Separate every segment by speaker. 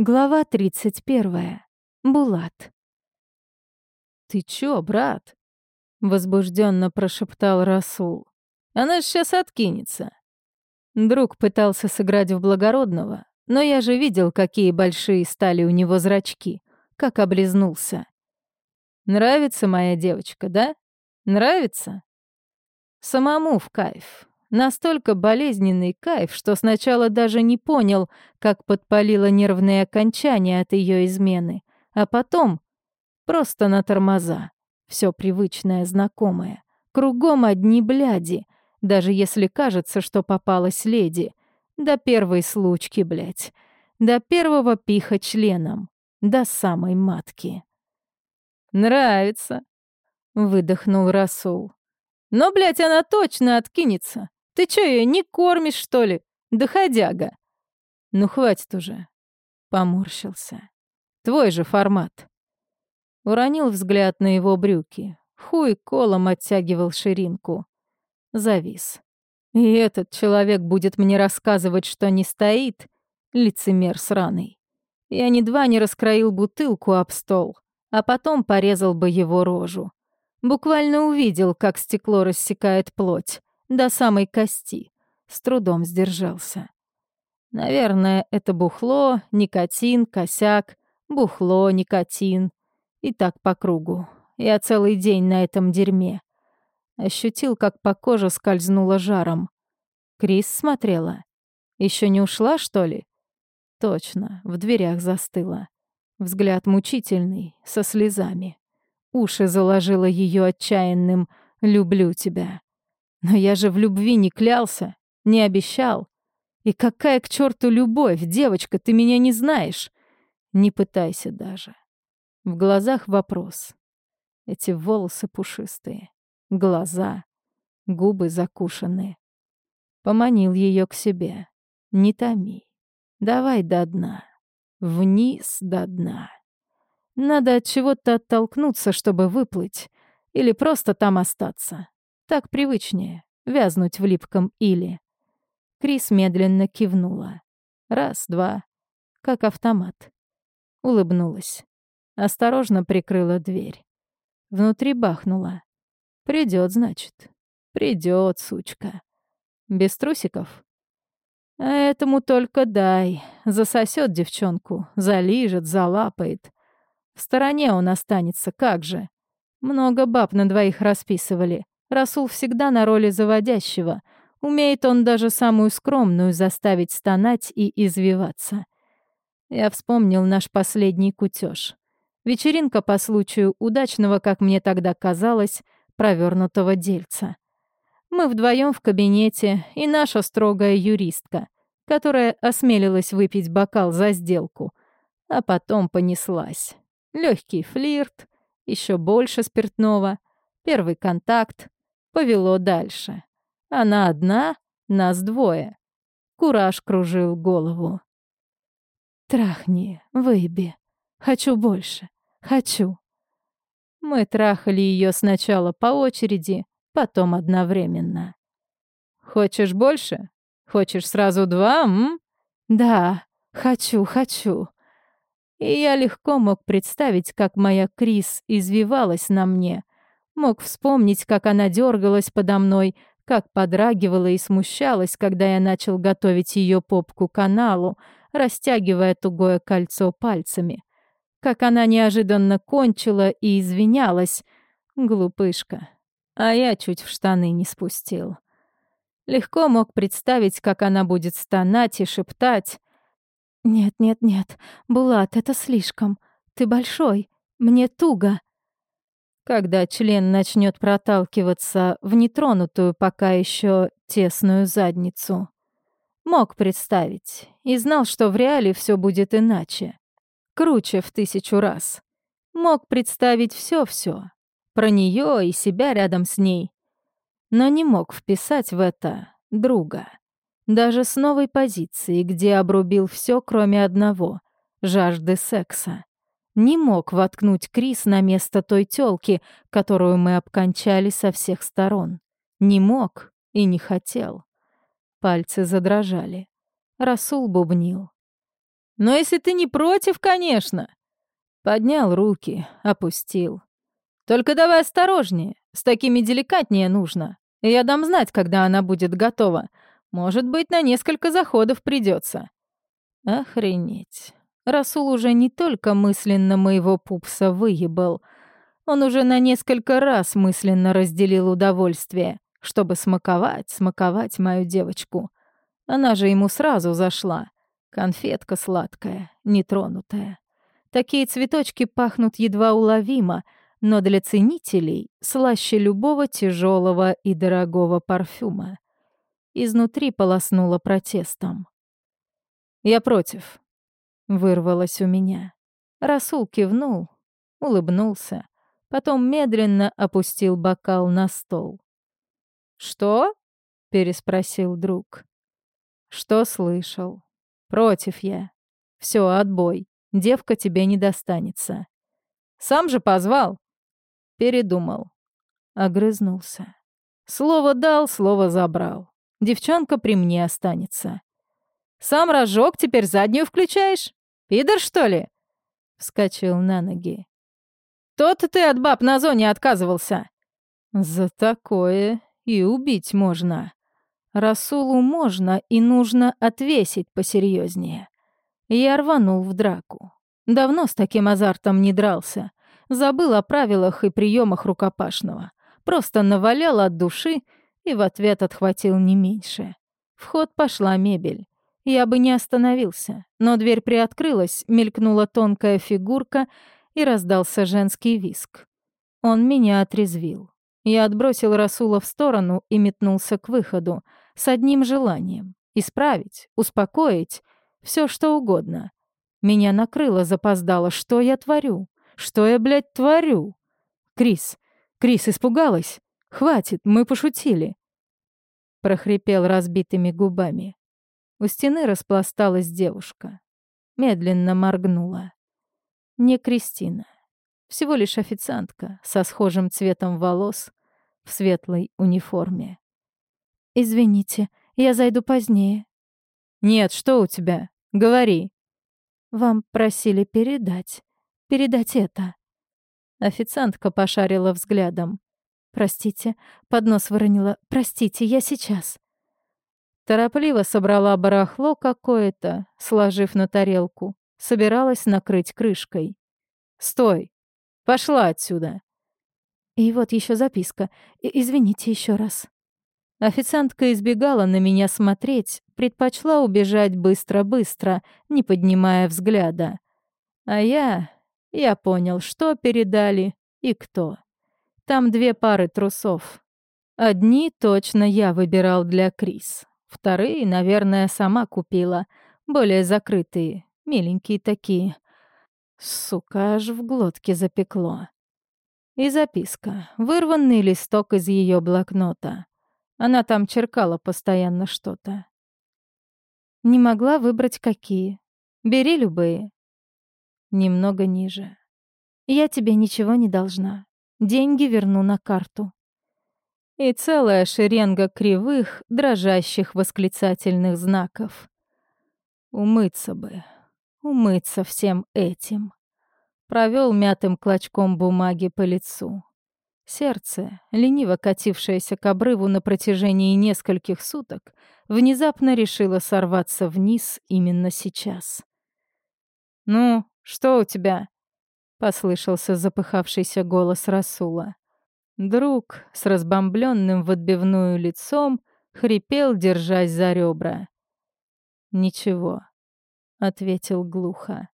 Speaker 1: Глава 31. Булат.
Speaker 2: «Ты чё, брат?» — возбужденно прошептал Расул. «Она сейчас откинется». Друг пытался сыграть в благородного, но я же видел, какие большие стали у него зрачки, как облизнулся. «Нравится моя девочка, да? Нравится?» Самому в кайф. Настолько болезненный кайф, что сначала даже не понял, как подпалило нервные окончания от ее измены, а потом просто на тормоза. Все привычное, знакомое. Кругом одни бляди, даже если кажется, что попалась леди. До первой случки, блядь. До первого пиха членом. До самой матки. «Нравится», — выдохнул Расул. «Но, блядь, она точно откинется. Ты чё, её не кормишь, что ли? Доходяга. Ну, хватит уже. Поморщился. Твой же формат. Уронил взгляд на его брюки. Хуй колом оттягивал ширинку. Завис. И этот человек будет мне рассказывать, что не стоит, лицемер сраный. Я ни два не раскроил бутылку об стол, а потом порезал бы его рожу. Буквально увидел, как стекло рассекает плоть до самой кости. С трудом сдержался. Наверное, это бухло, никотин, косяк, бухло, никотин. И так по кругу. Я целый день на этом дерьме. Ощутил, как по коже скользнуло жаром. Крис смотрела. Еще не ушла, что ли? Точно, в дверях застыла. Взгляд мучительный, со слезами. Уши заложила ее отчаянным «люблю тебя». Но я же в любви не клялся, не обещал. И какая к черту любовь, девочка, ты меня не знаешь. Не пытайся даже. В глазах вопрос. Эти волосы пушистые, глаза, губы закушенные. Поманил ее к себе. Не томи. Давай до дна. Вниз до дна. Надо от чего-то оттолкнуться, чтобы выплыть, или просто там остаться. Так привычнее — вязнуть в липком иле. Крис медленно кивнула. Раз, два. Как автомат. Улыбнулась. Осторожно прикрыла дверь. Внутри бахнула. Придет, значит. Придет, сучка. Без трусиков? А этому только дай. Засосет девчонку, залижет, залапает. В стороне он останется, как же. Много баб на двоих расписывали. Расул всегда на роли заводящего. Умеет он даже самую скромную заставить стонать и извиваться. Я вспомнил наш последний кутеж. Вечеринка по случаю удачного, как мне тогда казалось, провернутого дельца. Мы вдвоем в кабинете, и наша строгая юристка, которая осмелилась выпить бокал за сделку, а потом понеслась. Легкий флирт, еще больше спиртного, первый контакт, повело дальше. Она одна, нас двое. Кураж кружил голову. «Трахни, выеби. Хочу больше. Хочу». Мы трахали ее сначала по очереди, потом одновременно. «Хочешь больше? Хочешь сразу два, м?» «Да, хочу, хочу». И я легко мог представить, как моя Крис извивалась на мне, Мог вспомнить, как она дергалась подо мной, как подрагивала и смущалась, когда я начал готовить ее попку каналу, растягивая тугое кольцо пальцами. Как она неожиданно кончила и извинялась. Глупышка. А я чуть в штаны не спустил. Легко мог представить, как она будет стонать и шептать. «Нет, нет, нет, Булат, это слишком. Ты большой. Мне туго когда член начнет проталкиваться в нетронутую пока еще тесную задницу. Мог представить и знал, что в реале все будет иначе. Круче в тысячу раз. Мог представить все-все. Про нее и себя рядом с ней. Но не мог вписать в это друга. Даже с новой позиции, где обрубил все, кроме одного — жажды секса не мог воткнуть Крис на место той тёлки, которую мы обкончали со всех сторон. Не мог и не хотел. Пальцы задрожали. Расул бубнил. Но если ты не против, конечно. Поднял руки, опустил. Только давай осторожнее, с такими деликатнее нужно. Я дам знать, когда она будет готова. Может быть, на несколько заходов придется. Охренеть. Расул уже не только мысленно моего пупса выебал, он уже на несколько раз мысленно разделил удовольствие, чтобы смаковать, смаковать мою девочку. Она же ему сразу зашла. Конфетка сладкая, нетронутая. Такие цветочки пахнут едва уловимо, но для ценителей слаще любого тяжелого и дорогого парфюма. Изнутри полоснуло протестом. «Я против», — вырвалось у меня. Расул кивнул, улыбнулся, потом медленно опустил бокал на стол. «Что?» — переспросил друг. «Что слышал? Против я. Все, отбой. Девка тебе не достанется. Сам же позвал. Передумал. Огрызнулся. Слово дал, слово забрал. Девчонка при мне останется. Сам рожок теперь заднюю включаешь? Пидор, что ли? Вскочил на ноги. Тот ты от баб на зоне отказывался. За такое и убить можно. Расулу можно и нужно отвесить посерьезнее. Я рванул в драку. Давно с таким азартом не дрался. Забыл о правилах и приемах рукопашного. Просто навалял от души и в ответ отхватил не меньше. В ход пошла мебель. Я бы не остановился, но дверь приоткрылась, мелькнула тонкая фигурка и раздался женский виск. Он меня отрезвил. Я отбросил Расула в сторону и метнулся к выходу с одним желанием — исправить, успокоить, все что угодно. Меня накрыло запоздало. Что я творю? Что я, блядь, творю? Крис, Крис испугалась. Хватит, мы пошутили. Прохрипел разбитыми губами. У стены распласталась девушка. Медленно моргнула. Не Кристина. Всего лишь официантка со схожим цветом волос в светлой униформе. «Извините, я зайду позднее». «Нет, что у тебя? Говори». «Вам просили передать. Передать это». Официантка пошарила взглядом. «Простите, поднос выронила. Простите, я сейчас». Торопливо собрала барахло какое-то, сложив на тарелку. Собиралась накрыть крышкой. «Стой! Пошла отсюда!» И вот еще записка. Извините еще раз. Официантка избегала на меня смотреть, предпочла убежать быстро-быстро, не поднимая взгляда. А я... я понял, что передали и кто. Там две пары трусов. Одни точно я выбирал для Крис. Вторые, наверное, сама купила. Более закрытые, миленькие такие. Сука, аж в глотке запекло. И записка. Вырванный листок из ее блокнота. Она там черкала постоянно что-то. Не могла выбрать какие. Бери любые. Немного ниже. Я тебе ничего не должна. Деньги верну на карту. И целая шеренга кривых, дрожащих восклицательных знаков. Умыться бы. Умыться всем этим. Провел мятым клочком бумаги по лицу. Сердце, лениво катившееся к обрыву на протяжении нескольких суток, внезапно решило сорваться вниз именно сейчас. «Ну, что у тебя?» — послышался запыхавшийся голос Расула. Друг с разбомбленным в отбивную лицом хрипел, держась за ребра. «Ничего», — ответил глухо.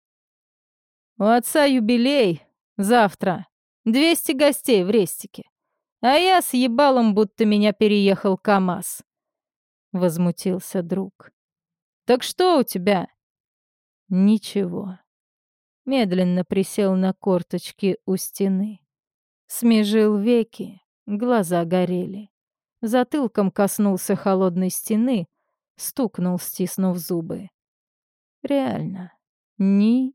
Speaker 2: «У отца юбилей. Завтра. Двести гостей в рестике. А я с ебалом, будто меня переехал КамАЗ. Возмутился друг. Так что у тебя? Ничего. Медленно присел на корточки у стены. Смежил веки, глаза горели. Затылком коснулся холодной стены, стукнул, стиснув зубы. Реально. Ничего.